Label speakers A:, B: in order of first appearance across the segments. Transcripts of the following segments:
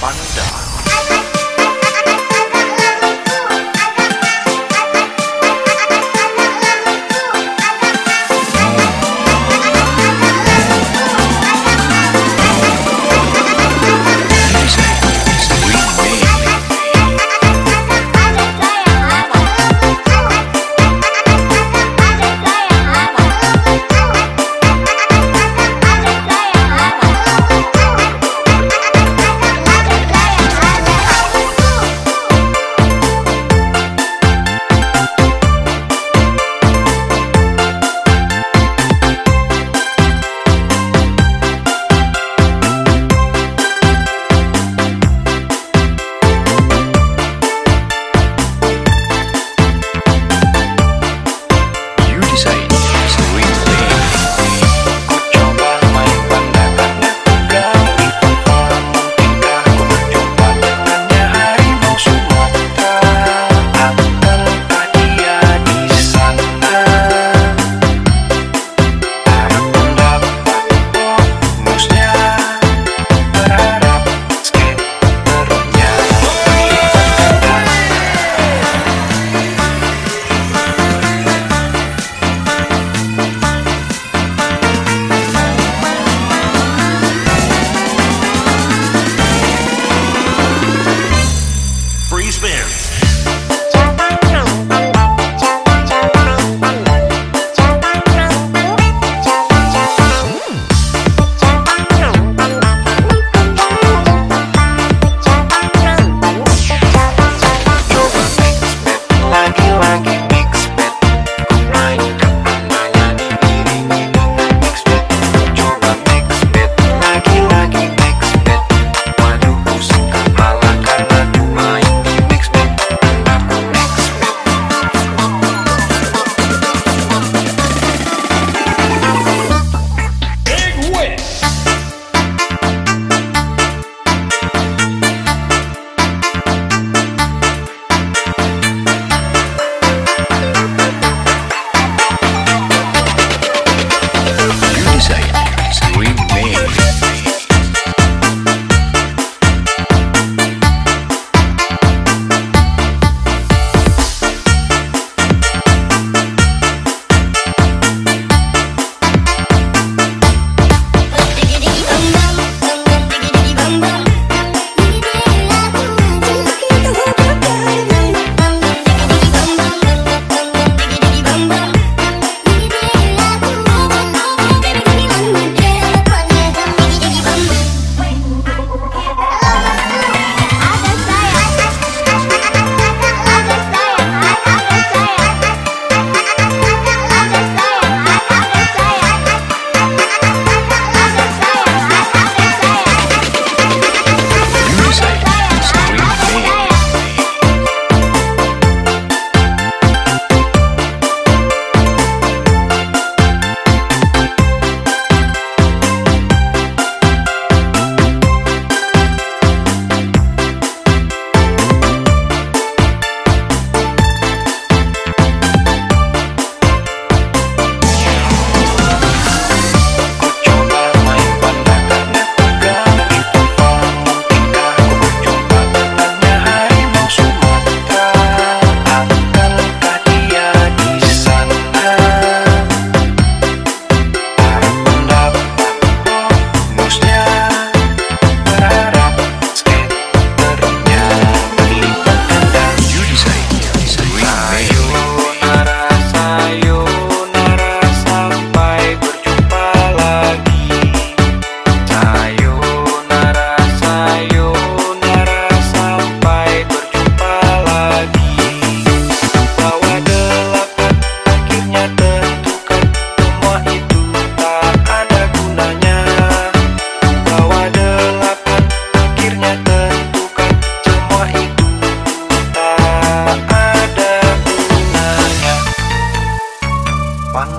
A: 班长。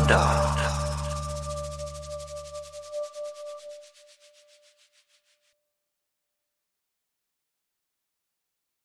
A: Dog.